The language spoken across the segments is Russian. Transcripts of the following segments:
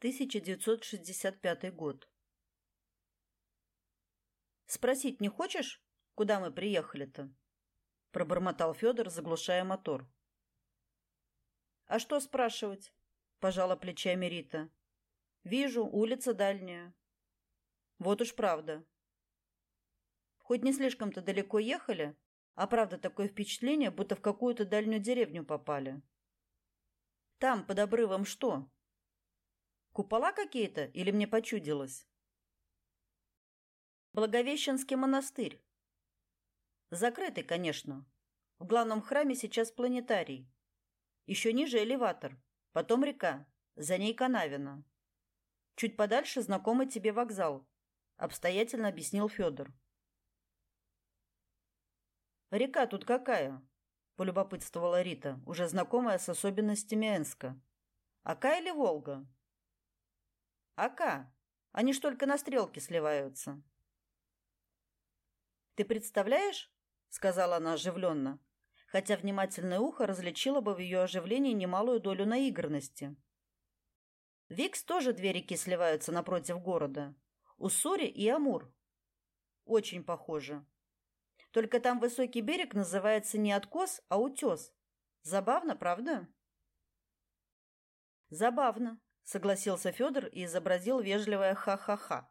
1965 год. Спросить не хочешь, куда мы приехали-то? пробормотал Федор, заглушая мотор. А что спрашивать? пожала плечами Рита. Вижу, улица дальняя. Вот уж правда. Хоть не слишком-то далеко ехали, а правда такое впечатление, будто в какую-то дальнюю деревню попали. Там, под обрывом, что? Купола какие-то или мне почудилось? Благовещенский монастырь. Закрытый, конечно. В главном храме сейчас планетарий. Еще ниже элеватор, потом река, за ней Канавина. Чуть подальше знакомый тебе вокзал, обстоятельно объяснил Федор. Река тут какая? полюбопытствовала Рита, уже знакомая с особенностями Энска. Ака или Волга? Ака. Они ж только на стрелке сливаются. Ты представляешь, сказала она оживленно, хотя внимательное ухо различило бы в ее оживлении немалую долю наигранности. Викс тоже две реки сливаются напротив города. Уссури и Амур. Очень похоже. Только там высокий берег называется не откос, а утес. Забавно, правда? Забавно, согласился Федор и изобразил вежливое ха-ха-ха.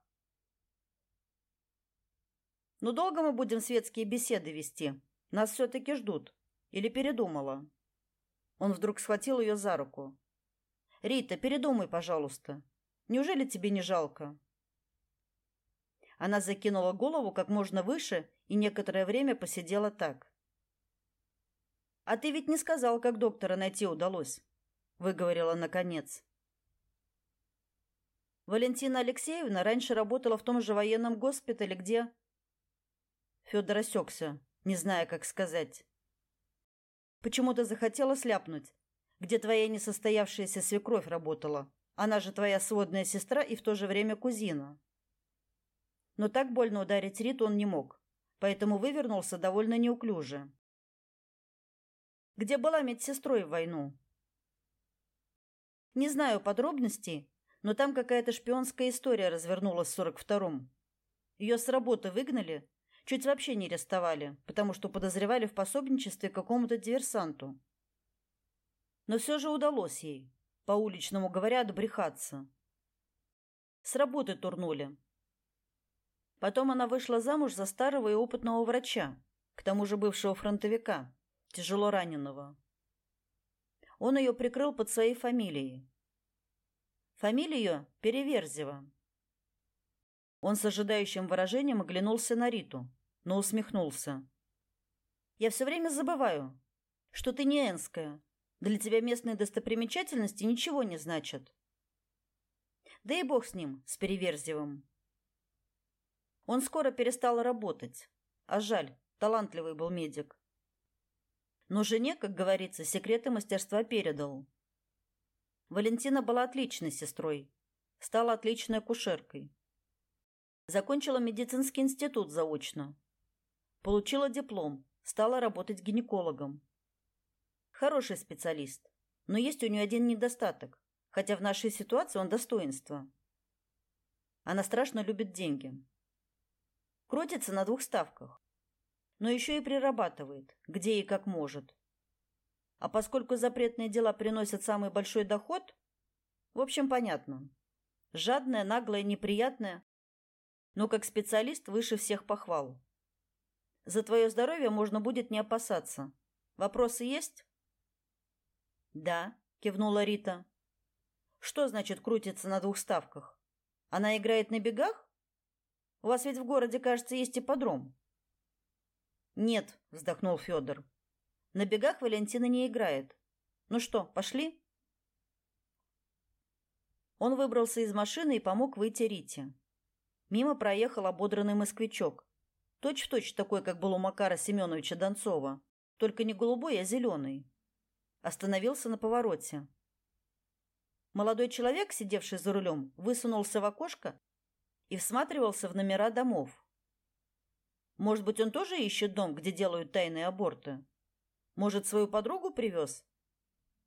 Ну долго мы будем светские беседы вести? Нас все таки ждут. Или передумала? Он вдруг схватил ее за руку. Рита, передумай, пожалуйста. Неужели тебе не жалко? Она закинула голову как можно выше и некоторое время посидела так. А ты ведь не сказал, как доктора найти удалось, выговорила наконец. Валентина Алексеевна раньше работала в том же военном госпитале, где Федор осекся, не зная, как сказать. Почему-то захотела сляпнуть. Где твоя несостоявшаяся свекровь работала? Она же твоя сводная сестра и в то же время кузина. Но так больно ударить Риту он не мог, поэтому вывернулся довольно неуклюже. Где была медсестрой в войну? Не знаю подробностей, но там какая-то шпионская история развернулась в 42-м. Ее с работы выгнали, чуть вообще не арестовали, потому что подозревали в пособничестве какому-то диверсанту. Но все же удалось ей, по уличному говоря, отбрехаться. С работы турнули. Потом она вышла замуж за старого и опытного врача, к тому же бывшего фронтовика, тяжело раненого. Он ее прикрыл под своей фамилией. Фамилия ее Переверзева. Он с ожидающим выражением оглянулся на Риту, но усмехнулся. «Я все время забываю, что ты не Энская. Для тебя местные достопримечательности ничего не значат. Да и бог с ним, с Переверзевым. Он скоро перестал работать. А жаль, талантливый был медик. Но жене, как говорится, секреты мастерства передал. Валентина была отличной сестрой, стала отличной акушеркой. Закончила медицинский институт заочно. Получила диплом, стала работать гинекологом. Хороший специалист, но есть у нее один недостаток, хотя в нашей ситуации он достоинство. Она страшно любит деньги. Крутится на двух ставках, но еще и прирабатывает, где и как может. А поскольку запретные дела приносят самый большой доход, в общем, понятно. Жадная, наглая, неприятная, но как специалист выше всех похвал. За твое здоровье можно будет не опасаться. Вопросы есть? Да, кивнула Рита. Что значит крутится на двух ставках? Она играет на бегах? У вас ведь в городе, кажется, есть ипподром. Нет, вздохнул Федор. На бегах Валентина не играет. Ну что, пошли? Он выбрался из машины и помог выйти Рите. Мимо проехал ободранный москвичок. Точь-в-точь такой, как был у Макара Семеновича Донцова, только не голубой, а зеленый. Остановился на повороте. Молодой человек, сидевший за рулем, высунулся в окошко и всматривался в номера домов. Может быть, он тоже ищет дом, где делают тайные аборты? Может, свою подругу привез?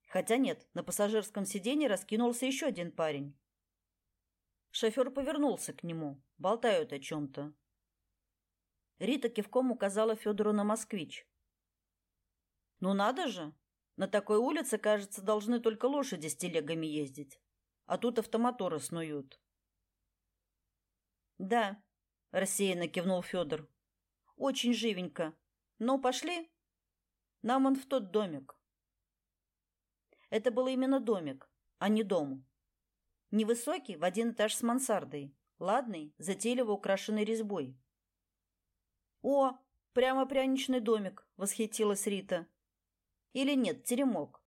Хотя нет, на пассажирском сиденье раскинулся еще один парень. Шофер повернулся к нему. Болтают о чем-то. Рита кивком указала Федору на москвич. «Ну надо же! На такой улице, кажется, должны только лошади с телегами ездить. А тут автомоторы снуют». «Да», — рассеянно кивнул Федор. «Очень живенько. Ну, пошли. Нам он в тот домик». Это был именно домик, а не дом. Невысокий, в один этаж с мансардой. Ладный, затейливо украшенный резьбой. «О, прямо пряничный домик!» — восхитилась Рита. «Или нет, теремок?»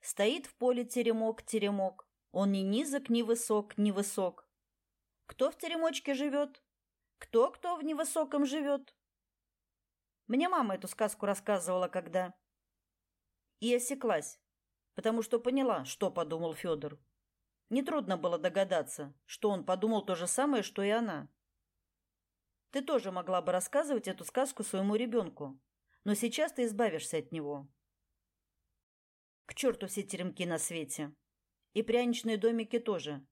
Стоит в поле теремок, теремок. Он ни низок, ни высок, ни высок. Кто в теремочке живет? Кто-кто в невысоком живет? Мне мама эту сказку рассказывала, когда... И осеклась, потому что поняла, что подумал Федор. Нетрудно было догадаться, что он подумал то же самое, что и она. Ты тоже могла бы рассказывать эту сказку своему ребенку, но сейчас ты избавишься от него. К черту все теремки на свете. И пряничные домики тоже.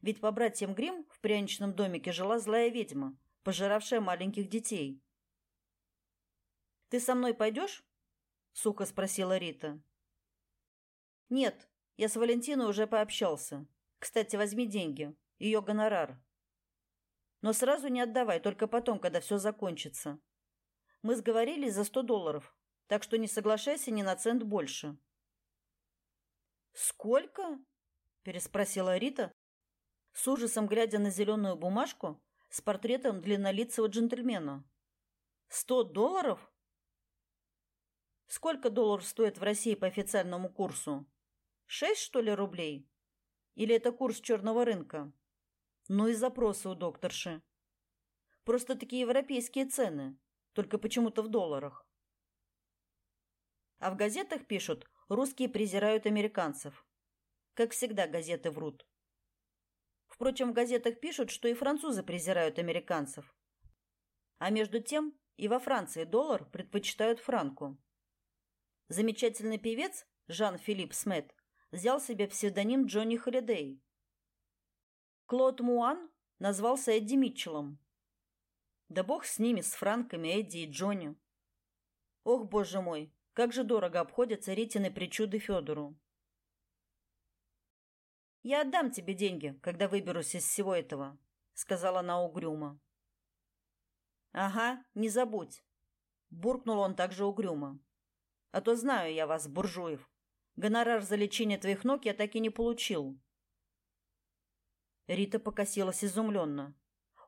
Ведь по братьям Грим в пряничном домике жила злая ведьма, пожиравшая маленьких детей. «Ты со мной пойдешь?» — сухо спросила Рита. «Нет, я с Валентиной уже пообщался. Кстати, возьми деньги. Ее гонорар. Но сразу не отдавай, только потом, когда все закончится. Мы сговорились за сто долларов, так что не соглашайся ни на цент больше. «Сколько?» – переспросила Рита, с ужасом глядя на зеленую бумажку с портретом длиннолицего джентльмена. «Сто долларов?» «Сколько долларов стоит в России по официальному курсу?» Шесть, что ли, рублей? Или это курс черного рынка? Ну и запросы у докторши. Просто такие европейские цены, только почему-то в долларах. А в газетах пишут, русские презирают американцев. Как всегда, газеты врут. Впрочем, в газетах пишут, что и французы презирают американцев. А между тем и во Франции доллар предпочитают франку. Замечательный певец Жан-Филипп Смет взял себе псевдоним Джонни Холидей. Клод Муан назвался Эдди Митчеллом. Да бог с ними, с Франками, Эдди и Джонни. Ох, боже мой, как же дорого обходятся Ритины причуды Федору. «Я отдам тебе деньги, когда выберусь из всего этого», — сказала она угрюмо. «Ага, не забудь», — буркнул он также угрюмо. «А то знаю я вас, буржуев. Гонорар за лечение твоих ног я так и не получил. Рита покосилась изумленно.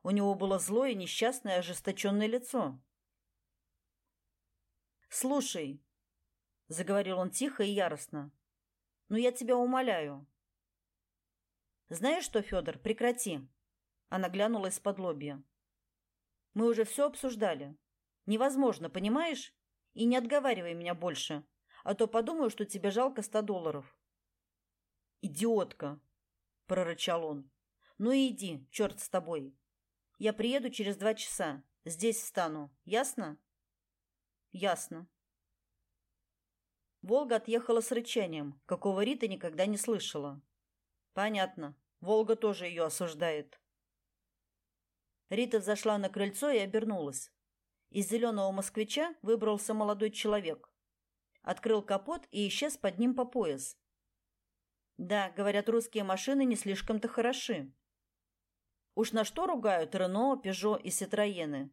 У него было злое, несчастное, ожесточенное лицо. «Слушай», — заговорил он тихо и яростно, — «ну я тебя умоляю». «Знаешь что, Федор, прекрати!» Она глянула из-под лобья. «Мы уже все обсуждали. Невозможно, понимаешь? И не отговаривай меня больше а то подумаю, что тебе жалко ста долларов. «Идиотка!» – прорычал он. «Ну и иди, черт с тобой. Я приеду через два часа. Здесь встану. Ясно?» «Ясно». Волга отъехала с рычанием, какого Рита никогда не слышала. «Понятно. Волга тоже ее осуждает». Рита взошла на крыльцо и обернулась. Из зеленого москвича выбрался молодой человек открыл капот и исчез под ним по пояс. Да, говорят, русские машины не слишком-то хороши. Уж на что ругают Рено, Пежо и Ситроены.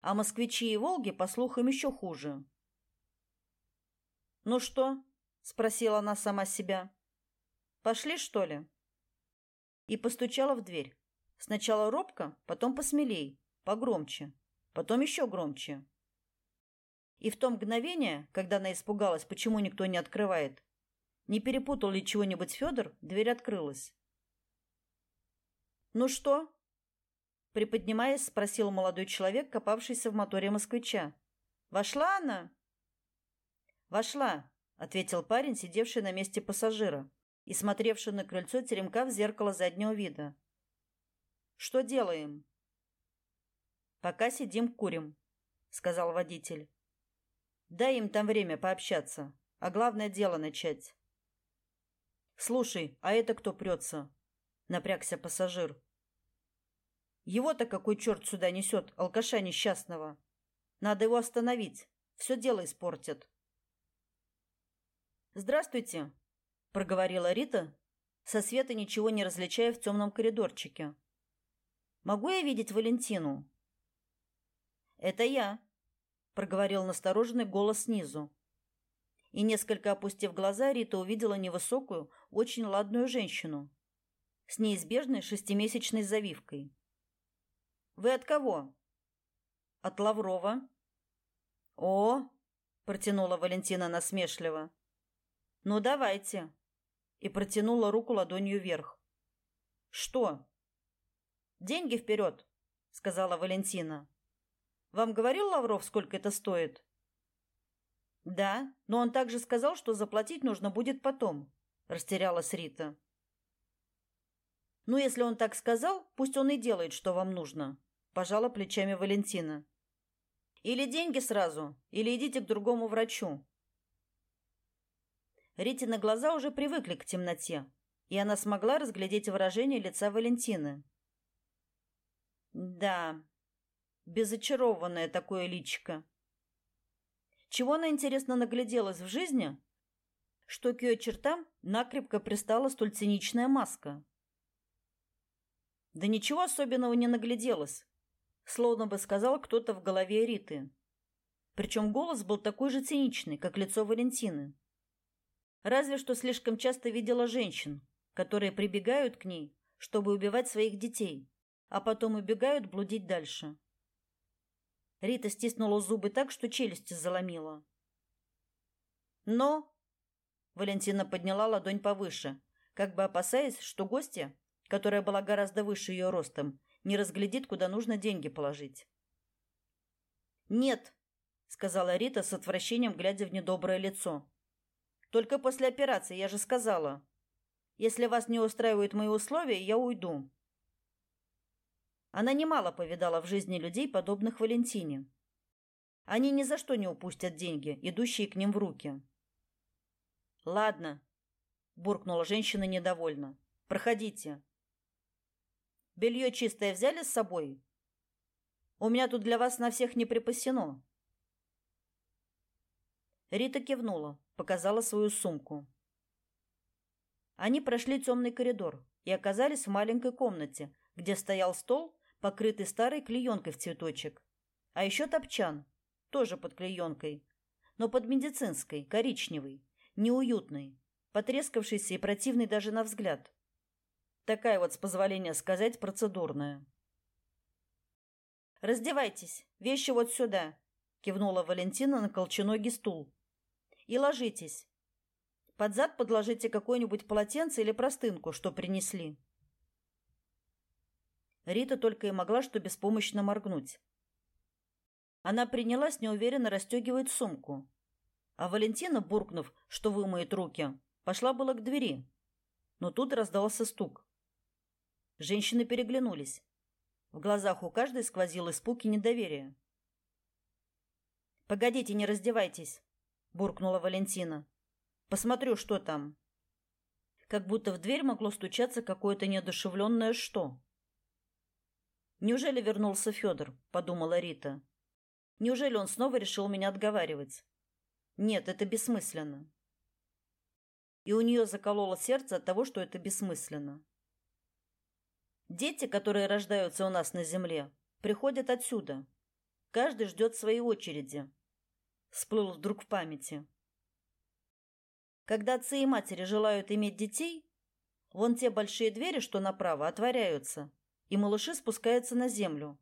А москвичи и Волги, по слухам, еще хуже. «Ну что?» — спросила она сама себя. «Пошли, что ли?» И постучала в дверь. Сначала робко, потом посмелей, погромче, потом еще громче. И в то мгновение, когда она испугалась, почему никто не открывает, не перепутал ли чего-нибудь Федор, дверь открылась. «Ну что?» Приподнимаясь, спросил молодой человек, копавшийся в моторе москвича. «Вошла она?» «Вошла», — ответил парень, сидевший на месте пассажира и смотревший на крыльцо теремка в зеркало заднего вида. «Что делаем?» «Пока сидим, курим», — сказал водитель. Дай им там время пообщаться, а главное дело начать. Слушай, а это кто прется? Напрягся пассажир. Его-то какой черт сюда несет, алкаша несчастного. Надо его остановить. Все дело испортит. «Здравствуйте», — проговорила Рита, со света ничего не различая в темном коридорчике. «Могу я видеть Валентину?» «Это я», — проговорил настороженный голос снизу. И, несколько опустив глаза, Рита увидела невысокую, очень ладную женщину с неизбежной шестимесячной завивкой. «Вы от кого?» «От Лаврова». «О!» — протянула Валентина насмешливо. «Ну, давайте!» И протянула руку ладонью вверх. «Что?» «Деньги вперед!» — сказала Валентина. «Вам говорил Лавров, сколько это стоит?» «Да, но он также сказал, что заплатить нужно будет потом», — растерялась Рита. «Ну, если он так сказал, пусть он и делает, что вам нужно», — пожала плечами Валентина. «Или деньги сразу, или идите к другому врачу. Ритины глаза уже привыкли к темноте, и она смогла разглядеть выражение лица Валентины. Да, безочарованное такое личико. Чего она, интересно, нагляделась в жизни, что к ее чертам накрепко пристала столь циничная маска? Да ничего особенного не нагляделась, словно бы сказал кто-то в голове Риты. Причем голос был такой же циничный, как лицо Валентины. Разве что слишком часто видела женщин, которые прибегают к ней, чтобы убивать своих детей, а потом убегают блудить дальше. Рита стиснула зубы так, что челюсти заломила. Но Валентина подняла ладонь повыше, как бы опасаясь, что гостья, которая была гораздо выше ее ростом, не разглядит, куда нужно деньги положить. «Нет», — сказала Рита с отвращением, глядя в недоброе лицо. Только после операции, я же сказала. Если вас не устраивают мои условия, я уйду. Она немало повидала в жизни людей, подобных Валентине. Они ни за что не упустят деньги, идущие к ним в руки. Ладно, буркнула женщина недовольно. Проходите. Белье чистое взяли с собой? У меня тут для вас на всех не припасено. Рита кивнула показала свою сумку. Они прошли темный коридор и оказались в маленькой комнате, где стоял стол, покрытый старой клеенкой в цветочек, а еще топчан, тоже под клеенкой, но под медицинской, коричневый, неуютный, потрескавшийся и противный даже на взгляд. Такая вот, с позволения сказать, процедурная. «Раздевайтесь, вещи вот сюда», — кивнула Валентина на колченогий стул, и ложитесь. Под зад подложите какое-нибудь полотенце или простынку, что принесли. Рита только и могла что беспомощно моргнуть. Она принялась неуверенно расстегивать сумку. А Валентина, буркнув, что вымоет руки, пошла было к двери. Но тут раздался стук. Женщины переглянулись. В глазах у каждой сквозил испуг и недоверие. «Погодите, не раздевайтесь», буркнула Валентина. Посмотрю, что там. Как будто в дверь могло стучаться какое-то неодушевленное что. Неужели вернулся Федор? подумала Рита. Неужели он снова решил меня отговаривать? Нет, это бессмысленно. И у нее закололо сердце от того, что это бессмысленно. Дети, которые рождаются у нас на земле, приходят отсюда. Каждый ждет своей очереди всплыл вдруг в памяти. Когда отцы и матери желают иметь детей, вон те большие двери, что направо, отворяются, и малыши спускаются на землю.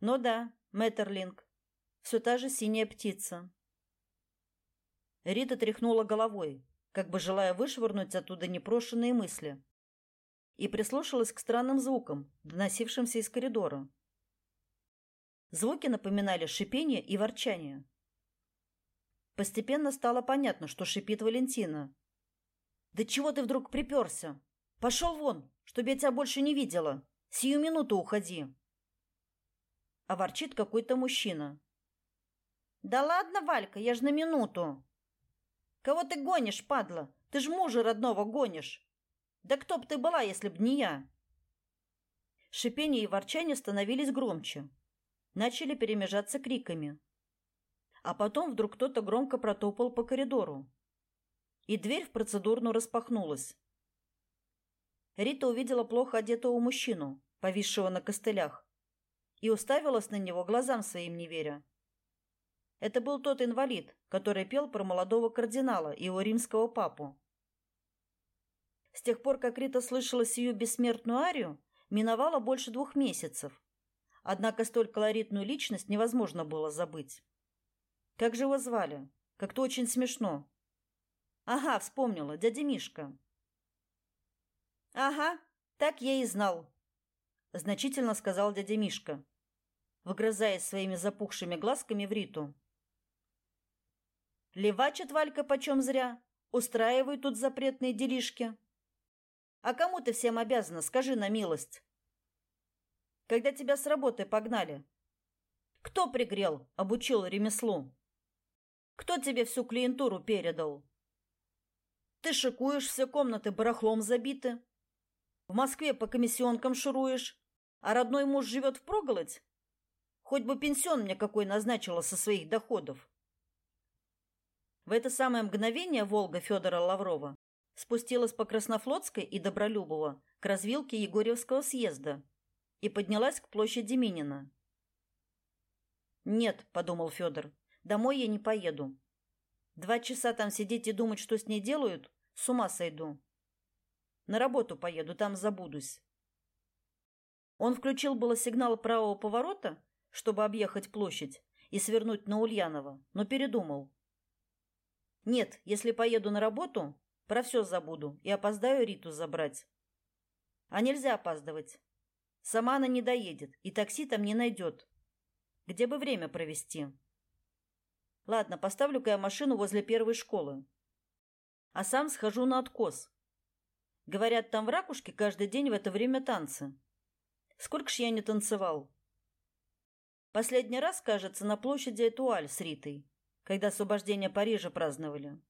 Ну да, Мэттерлинг, все та же синяя птица. Рита тряхнула головой, как бы желая вышвырнуть оттуда непрошенные мысли, и прислушалась к странным звукам, доносившимся из коридора. Звуки напоминали шипение и ворчание. Постепенно стало понятно, что шипит Валентина. «Да чего ты вдруг приперся? Пошел вон, чтобы я тебя больше не видела. Сию минуту уходи!» А ворчит какой-то мужчина. «Да ладно, Валька, я ж на минуту!» «Кого ты гонишь, падла? Ты ж мужа родного гонишь!» Да кто б ты была, если б не я? Шипение и ворчание становились громче. Начали перемежаться криками. А потом вдруг кто-то громко протопал по коридору. И дверь в процедурную распахнулась. Рита увидела плохо одетого мужчину, повисшего на костылях, и уставилась на него глазам своим не веря. Это был тот инвалид, который пел про молодого кардинала и его римского папу. С тех пор, как Рита слышала сию бессмертную арию, миновало больше двух месяцев. Однако столь колоритную личность невозможно было забыть. Как же его звали? Как-то очень смешно. Ага, вспомнила, дядя Мишка. Ага, так я и знал, значительно сказал дядя Мишка, выгрызаясь своими запухшими глазками в Риту. Левачит Валька почем зря, устраивает тут запретные делишки. А кому ты всем обязана, скажи на милость? Когда тебя с работы погнали, кто пригрел, обучил ремеслу? Кто тебе всю клиентуру передал? Ты шикуешь, все комнаты барахлом забиты. В Москве по комиссионкам шуруешь, а родной муж живет впроголодь? Хоть бы пенсион мне какой назначила со своих доходов. В это самое мгновение Волга Федора Лаврова спустилась по Краснофлотской и Добролюбово к развилке Егорьевского съезда и поднялась к площади Минина. «Нет», — подумал Федор, — «домой я не поеду. Два часа там сидеть и думать, что с ней делают, с ума сойду. На работу поеду, там забудусь». Он включил было сигнал правого поворота, чтобы объехать площадь и свернуть на Ульянова, но передумал. Нет, если поеду на работу, про все забуду и опоздаю Риту забрать. А нельзя опаздывать. Сама она не доедет, и такси там не найдет. Где бы время провести? Ладно, поставлю-ка я машину возле первой школы. А сам схожу на откос. Говорят, там в ракушке каждый день в это время танцы. Сколько ж я не танцевал. Последний раз, кажется, на площади Этуаль с Ритой когда освобождение Парижа праздновали.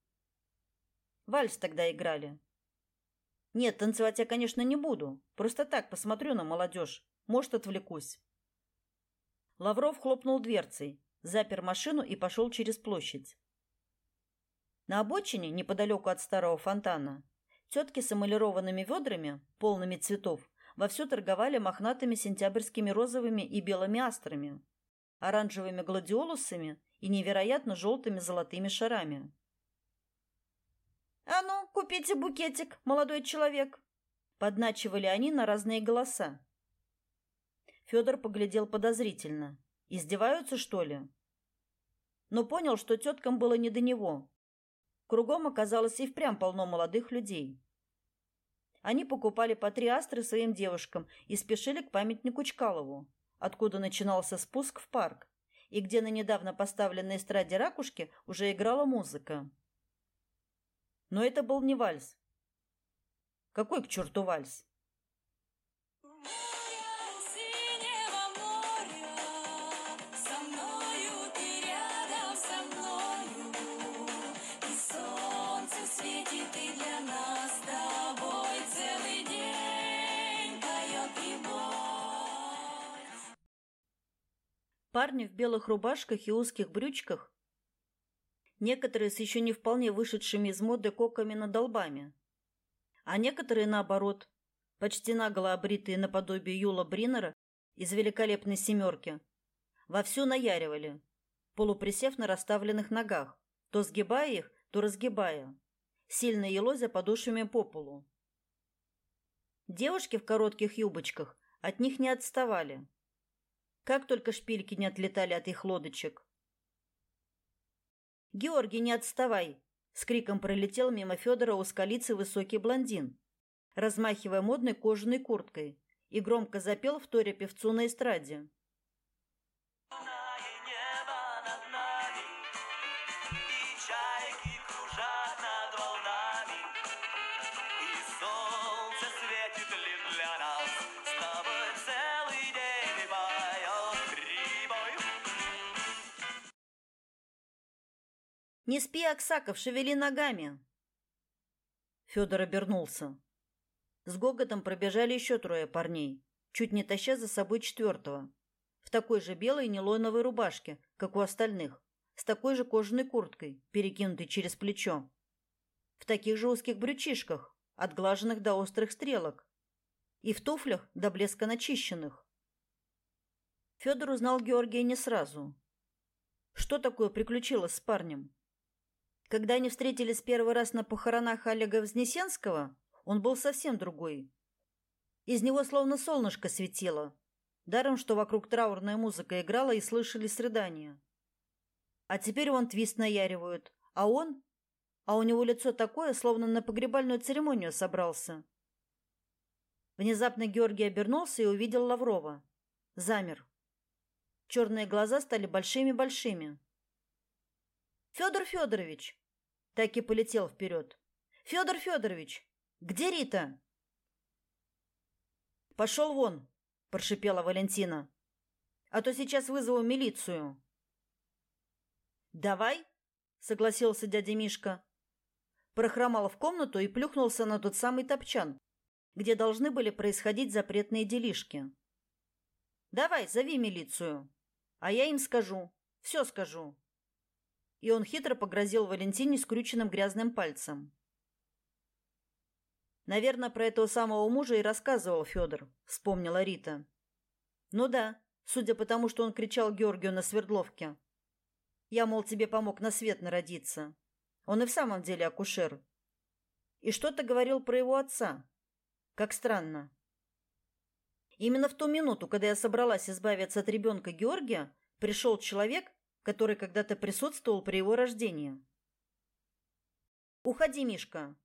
Вальс тогда играли. Нет, танцевать я, конечно, не буду. Просто так посмотрю на молодежь. Может, отвлекусь. Лавров хлопнул дверцей, запер машину и пошел через площадь. На обочине, неподалеку от старого фонтана, тетки с эмалированными ведрами, полными цветов, вовсю торговали мохнатыми сентябрьскими розовыми и белыми астрами, оранжевыми гладиолусами и невероятно желтыми золотыми шарами. «А ну, купите букетик, молодой человек!» Подначивали они на разные голоса. Федор поглядел подозрительно. Издеваются, что ли? Но понял, что теткам было не до него. Кругом оказалось и впрямь полно молодых людей. Они покупали по три астры своим девушкам и спешили к памятнику Чкалову, откуда начинался спуск в парк и где на недавно поставленной эстраде ракушки уже играла музыка. Но это был не вальс. Какой к черту вальс? Парни в белых рубашках и узких брючках, некоторые с еще не вполне вышедшими из моды коками над долбами, а некоторые, наоборот, почти наголо обритые наподобие Юла Бринера из великолепной семерки, вовсю наяривали, полуприсев на расставленных ногах, то сгибая их, то разгибая, сильно елозя подошвами по полу. Девушки в коротких юбочках от них не отставали. Как только шпильки не отлетали от их лодочек. «Георгий, не отставай!» С криком пролетел мимо Федора узколицый высокий блондин, размахивая модной кожаной курткой, и громко запел в торе певцу на эстраде. Не спи, Аксаков, шевели ногами. Федор обернулся. С гоготом пробежали еще трое парней, чуть не таща за собой четвертого. В такой же белой нейлоновой рубашке, как у остальных, с такой же кожаной курткой, перекинутой через плечо. В таких же узких брючишках, отглаженных до острых стрелок. И в туфлях до блеска начищенных. Федор узнал Георгия не сразу. Что такое приключилось с парнем? Когда они встретились первый раз на похоронах Олега Вознесенского, он был совсем другой. Из него словно солнышко светило. Даром, что вокруг траурная музыка играла и слышались рыдания. А теперь он твист наяривают, а он... А у него лицо такое, словно на погребальную церемонию собрался. Внезапно Георгий обернулся и увидел Лаврова. Замер. Черные глаза стали большими-большими. Федор Федорович! Так и полетел вперед. Федор Федорович! Где Рита? Пошел вон, прошипела Валентина. А то сейчас вызову милицию. Давай, согласился дядя Мишка. Прохромал в комнату и плюхнулся на тот самый топчан, где должны были происходить запретные делишки. Давай, зови милицию. А я им скажу. Все скажу. И он хитро погрозил Валентине скрюченным грязным пальцем. Наверное, про этого самого мужа и рассказывал Федор, вспомнила Рита. Ну да, судя по тому, что он кричал Георгию на Свердловке. Я, мол, тебе помог на свет народиться. Он и в самом деле акушер. И что-то говорил про его отца. Как странно. Именно в ту минуту, когда я собралась избавиться от ребенка Георгия, пришел человек, который когда-то присутствовал при его рождении. «Уходи, Мишка!»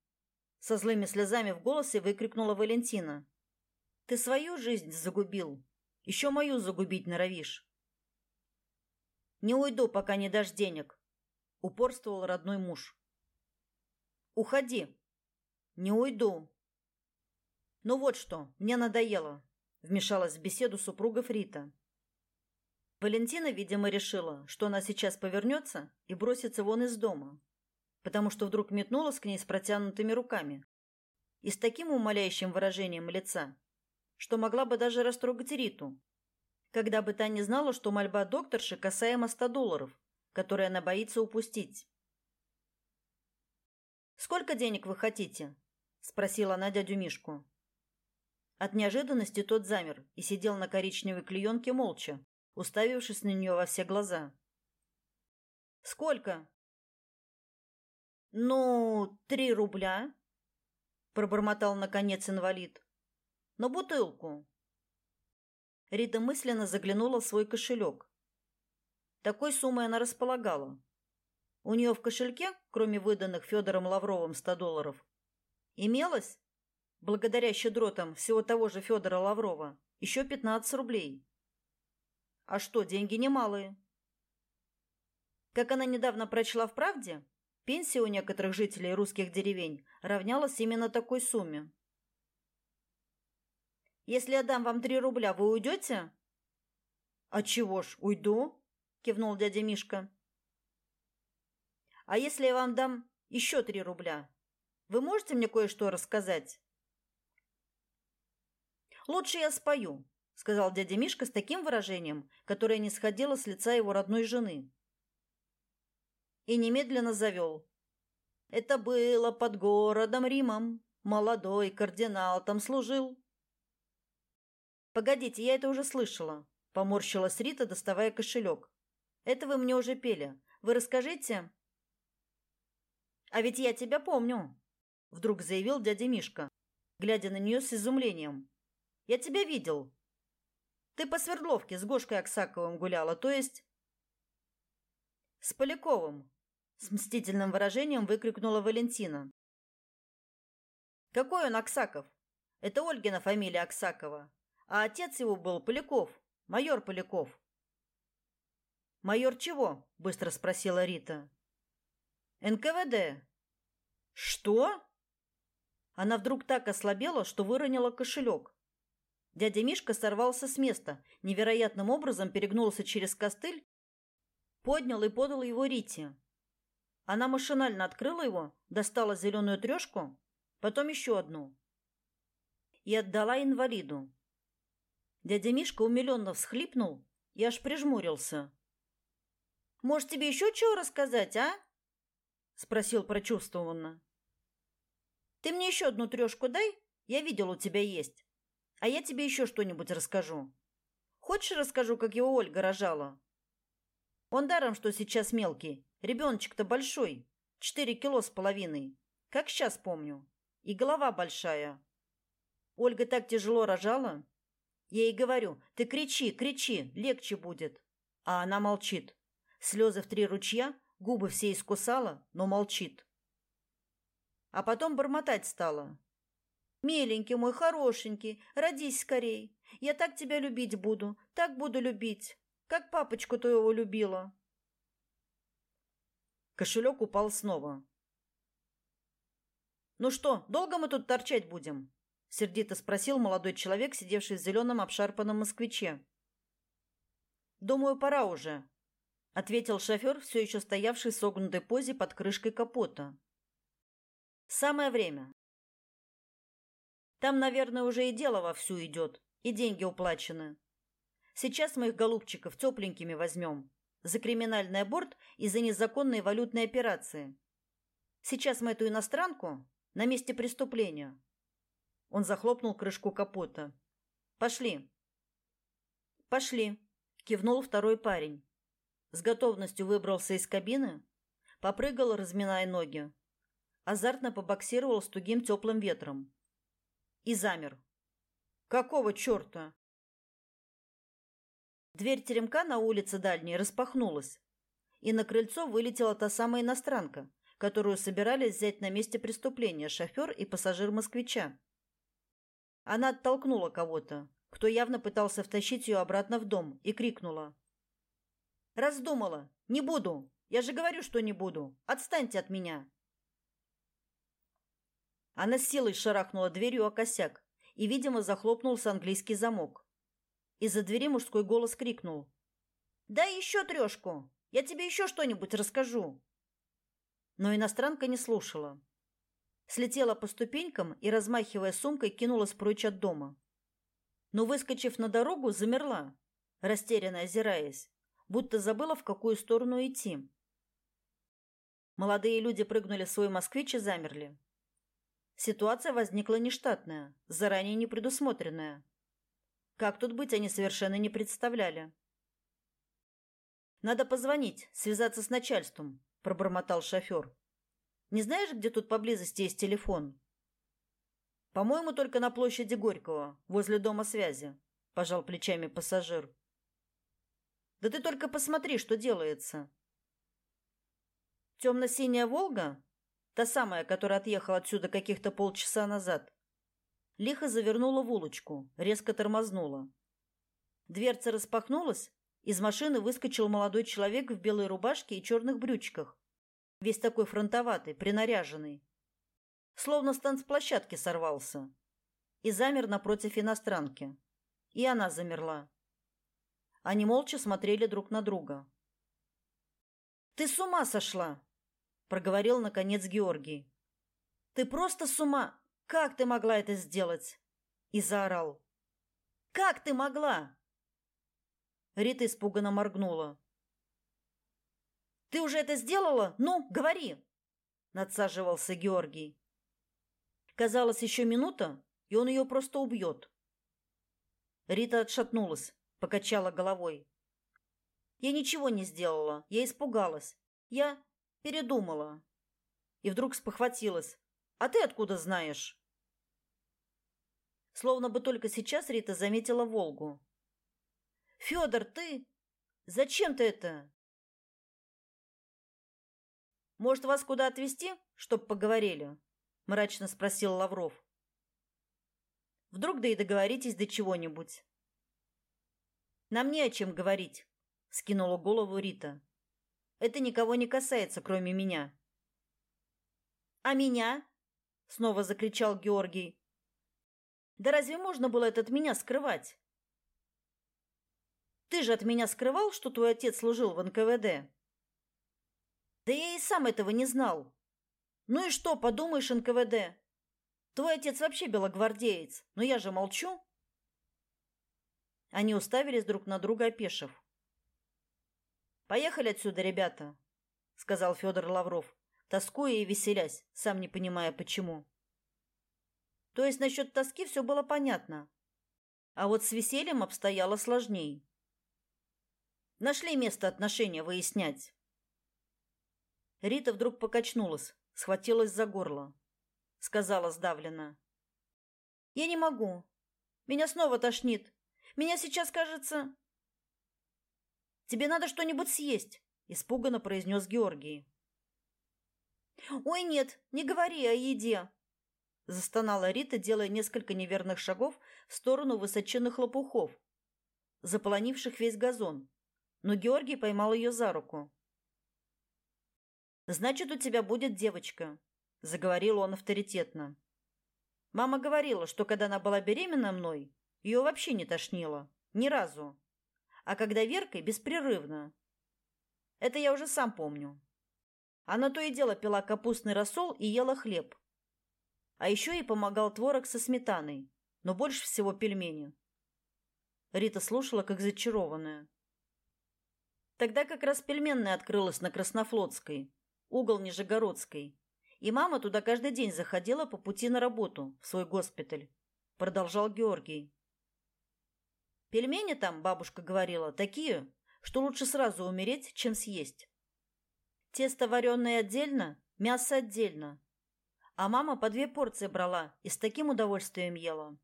Со злыми слезами в голосе выкрикнула Валентина. «Ты свою жизнь загубил. Еще мою загубить норовишь». «Не уйду, пока не дашь денег», — упорствовал родной муж. «Уходи». «Не уйду». «Ну вот что, мне надоело вмешалась в беседу супругов Рита. Валентина, видимо, решила, что она сейчас повернется и бросится вон из дома, потому что вдруг метнулась к ней с протянутыми руками и с таким умоляющим выражением лица, что могла бы даже растрогать Риту, когда бы та не знала, что мольба докторши касаемо ста долларов, которые она боится упустить. «Сколько денег вы хотите?» – спросила она дядю Мишку. От неожиданности тот замер и сидел на коричневой клеенке молча, уставившись на нее во все глаза. «Сколько?» «Ну, три рубля», — пробормотал наконец инвалид. «На бутылку». Рита мысленно заглянула в свой кошелек. Такой суммой она располагала. У нее в кошельке, кроме выданных Федором Лавровым 100 долларов, имелось благодаря щедротам всего того же Федора Лаврова, еще 15 рублей. А что, деньги немалые. Как она недавно прочла в «Правде», пенсия у некоторых жителей русских деревень равнялась именно такой сумме. «Если я дам вам три рубля, вы уйдете?» «А чего ж, уйду», — кивнул дядя Мишка. «А если я вам дам еще три рубля, вы можете мне кое-что рассказать?» Лучше я спою, сказал дядя Мишка с таким выражением, которое не сходило с лица его родной жены. И немедленно завел. Это было под городом Римом. Молодой кардинал там служил. Погодите, я это уже слышала, поморщилась Рита, доставая кошелек. Это вы мне уже пели. Вы расскажите? А ведь я тебя помню, вдруг заявил дядя Мишка, глядя на нее с изумлением. Я тебя видел. Ты по Свердловке с Гошкой Аксаковым гуляла, то есть с Поляковым, с мстительным выражением выкрикнула Валентина. Какой он Аксаков? Это Ольгина фамилия Аксакова, а отец его был Поляков, майор Поляков. Майор чего? быстро спросила Рита. НКВД. Что? Она вдруг так ослабела, что выронила кошелек. Дядя Мишка сорвался с места, невероятным образом перегнулся через костыль, поднял и подал его Рите. Она машинально открыла его, достала зеленую трешку, потом еще одну. и отдала инвалиду. Дядя Мишка умиленно всхлипнул и аж прижмурился. «Может, тебе еще чего рассказать, а?» — спросил прочувствованно. «Ты мне еще одну трешку дай, я видел, у тебя есть. А я тебе еще что-нибудь расскажу. Хочешь, расскажу, как его Ольга рожала? Он даром, что сейчас мелкий. Ребеночек-то большой, четыре кило с половиной. Как сейчас помню. И голова большая. Ольга так тяжело рожала. Я ей говорю, ты кричи, кричи, легче будет. А она молчит. Слезы в три ручья, губы все искусала, но молчит. А потом бормотать стала. «Миленький мой, хорошенький, родись скорей. Я так тебя любить буду, так буду любить, как папочку твоего любила». Кошелек упал снова. «Ну что, долго мы тут торчать будем?» — сердито спросил молодой человек, сидевший в зеленом обшарпанном москвиче. «Думаю, пора уже», — ответил шофер, все еще стоявший в согнутой позе под крышкой капота. «Самое время. Там, наверное, уже и дело вовсю идет, и деньги уплачены. Сейчас мы их голубчиков тепленькими возьмем. За криминальный аборт и за незаконные валютные операции. Сейчас мы эту иностранку на месте преступления. Он захлопнул крышку капота. Пошли. Пошли, кивнул второй парень. С готовностью выбрался из кабины, попрыгал, разминая ноги. Азартно побоксировал с тугим теплым ветром и замер. Какого черта? Дверь теремка на улице дальней распахнулась, и на крыльцо вылетела та самая иностранка, которую собирались взять на месте преступления шофер и пассажир москвича. Она оттолкнула кого-то, кто явно пытался втащить ее обратно в дом, и крикнула. «Раздумала! Не буду! Я же говорю, что не буду! Отстаньте от меня!» Она с силой шарахнула дверью о косяк, и, видимо, захлопнулся английский замок. Из-за двери мужской голос крикнул. «Дай еще трешку! Я тебе еще что-нибудь расскажу!» Но иностранка не слушала. Слетела по ступенькам и, размахивая сумкой, кинулась прочь от дома. Но, выскочив на дорогу, замерла, растерянно озираясь, будто забыла, в какую сторону идти. Молодые люди прыгнули в свой москвич и замерли. Ситуация возникла нештатная, заранее не предусмотренная. Как тут быть, они совершенно не представляли. Надо позвонить, связаться с начальством, пробормотал шофер. Не знаешь, где тут поблизости есть телефон? По-моему, только на площади Горького, возле дома связи, пожал плечами пассажир. Да ты только посмотри, что делается. Темно-синяя Волга Та самая, которая отъехала отсюда каких-то полчаса назад. Лихо завернула в улочку, резко тормознула. Дверца распахнулась, из машины выскочил молодой человек в белой рубашке и черных брючках. Весь такой фронтоватый, принаряженный. Словно с танцплощадки сорвался. И замер напротив иностранки. И она замерла. Они молча смотрели друг на друга. «Ты с ума сошла!» Проговорил наконец Георгий. Ты просто с ума! Как ты могла это сделать? И заорал. Как ты могла? Рита испуганно моргнула. Ты уже это сделала? Ну, говори, надсаживался Георгий. Казалось, еще минута, и он ее просто убьет. Рита отшатнулась, покачала головой. Я ничего не сделала, я испугалась. Я Передумала. И вдруг спохватилась. А ты откуда знаешь? Словно бы только сейчас Рита заметила Волгу. Федор, ты зачем ты это? Может, вас куда отвезти, чтоб поговорили? мрачно спросил Лавров. Вдруг да и договоритесь до чего-нибудь. Нам не о чем говорить, скинула голову Рита. Это никого не касается, кроме меня. А меня? снова закричал Георгий. Да разве можно было это от меня скрывать? Ты же от меня скрывал, что твой отец служил в НКВД. Да я и сам этого не знал. Ну и что, подумаешь, НКВД? Твой отец вообще белогвардеец, но я же молчу. Они уставились друг на друга, опешив. Поехали отсюда, ребята, сказал Федор Лавров, тоскуя и веселясь, сам не понимая почему. То есть насчет тоски все было понятно. А вот с весельем обстояло сложней. Нашли место отношения выяснять. Рита вдруг покачнулась, схватилась за горло, сказала сдавленно: "Я не могу. Меня снова тошнит. Меня сейчас, кажется, Тебе надо что-нибудь съесть, испуганно произнес Георгий. Ой, нет, не говори о еде, застонала Рита, делая несколько неверных шагов в сторону высоченных лопухов, заполонивших весь газон. Но Георгий поймал ее за руку. Значит, у тебя будет девочка, заговорил он авторитетно. Мама говорила, что когда она была беременна мной, ее вообще не тошнило, ни разу а когда Веркой беспрерывно. Это я уже сам помню. Она то и дело пила капустный рассол и ела хлеб. А еще ей помогал творог со сметаной, но больше всего пельмени. Рита слушала, как зачарованная. Тогда как раз пельменная открылась на Краснофлотской, угол Нижегородской, и мама туда каждый день заходила по пути на работу в свой госпиталь, продолжал Георгий. Пельмени там, бабушка говорила, такие, что лучше сразу умереть, чем съесть. Тесто вареное отдельно, мясо отдельно. А мама по две порции брала и с таким удовольствием ела.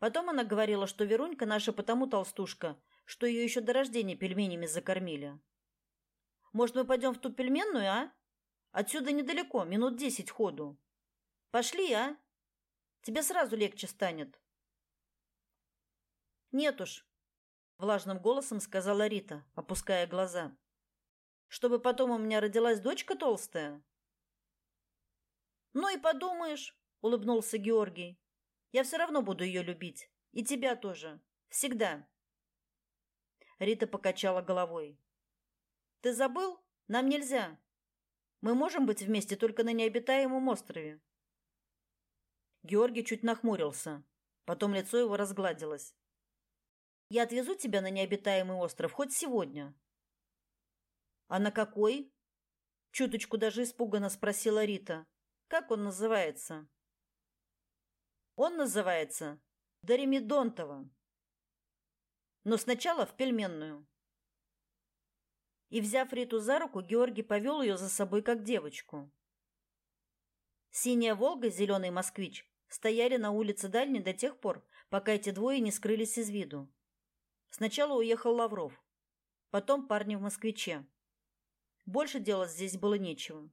Потом она говорила, что Верунька наша потому толстушка, что ее еще до рождения пельменями закормили. Может, мы пойдем в ту пельменную, а? Отсюда недалеко, минут десять ходу. Пошли, а? Тебе сразу легче станет. Нет уж, влажным голосом сказала Рита, опуская глаза. Чтобы потом у меня родилась дочка толстая. Ну и подумаешь, улыбнулся Георгий. Я все равно буду ее любить, и тебя тоже, всегда. Рита покачала головой. Ты забыл? Нам нельзя. Мы можем быть вместе только на необитаемом острове. Георгий чуть нахмурился, потом лицо его разгладилось. Я отвезу тебя на необитаемый остров хоть сегодня. А на какой? Чуточку даже испуганно спросила Рита. Как он называется? Он называется Доремидонтово. Но сначала в пельменную. И взяв Риту за руку, Георгий повел ее за собой как девочку. Синяя Волга и зеленый москвич стояли на улице Дальней до тех пор, пока эти двое не скрылись из виду. Сначала уехал Лавров, потом парни в москвиче. Больше делать здесь было нечего.